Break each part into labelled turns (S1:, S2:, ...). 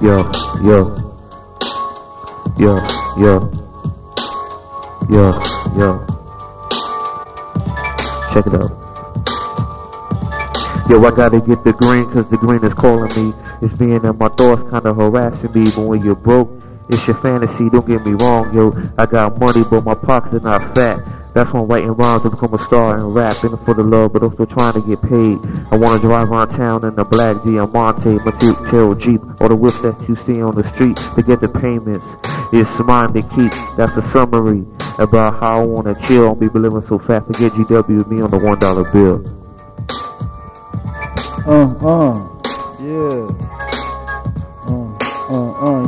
S1: Yo, yo, yo, yo, yo, yo. Check it out. Yo, I gotta get the green cause the green is calling me. It's being in my thoughts kinda harassing me. But when you're broke, it's your fantasy, don't get me wrong, yo. I got money, but my pockets are not fat. That's when writing rhymes to become a star and rapping for the love, but also trying to get paid. I wanna drive around town in a black Diamante, Mateo Jeep, or the whips that you see on the street to get the payments. It's mine to keep. That's a summary about how I wanna chill and be living so fast to get GW, me on the one dollar bill.
S2: Uh, uh, yeah.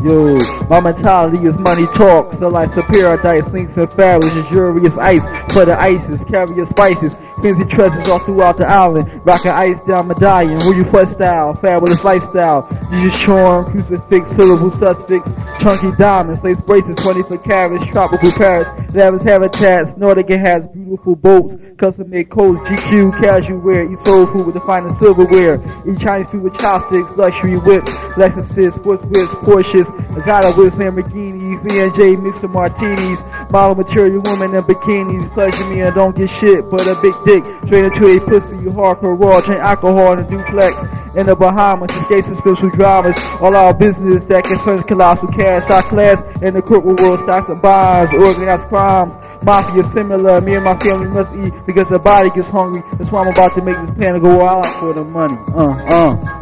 S2: Yo. My mentality is money talk. So like a paradise, links and fabulous, luxurious ice. For the ices, carrier spices. Fancy treasures all throughout the island. Rockin' ice down medallion. Where you foot style, fabulous lifestyle. Jesus charm, crucifix, syllable suspects. Chunky diamonds, lace braces, 24 carats, tropical Paris. Lavish habitats, Nordic has beautiful boats. Custom made coats, GQ, casual wear. Eat soul food with the finest silverware. Eat Chinese food with chopsticks, luxury whips. Lexuses, sports whips, Porsches. Exotic whips, Lamborghinis. ENJ mixed martinis. Model material women in bikinis. Pleasure me and don't get shit, but a big dick. Straight into a pussy, you hardcore raw. Drink alcohol in a duplex. In the Bahamas, escape some spiritual dramas. All our business that concerns colossal cash. Our class in the corporate world, stocks and bonds, organized crimes. Mafia similar, me and my family must eat because the body gets hungry. That's why I'm about to make this plan to go all out for the money. Uh, uh.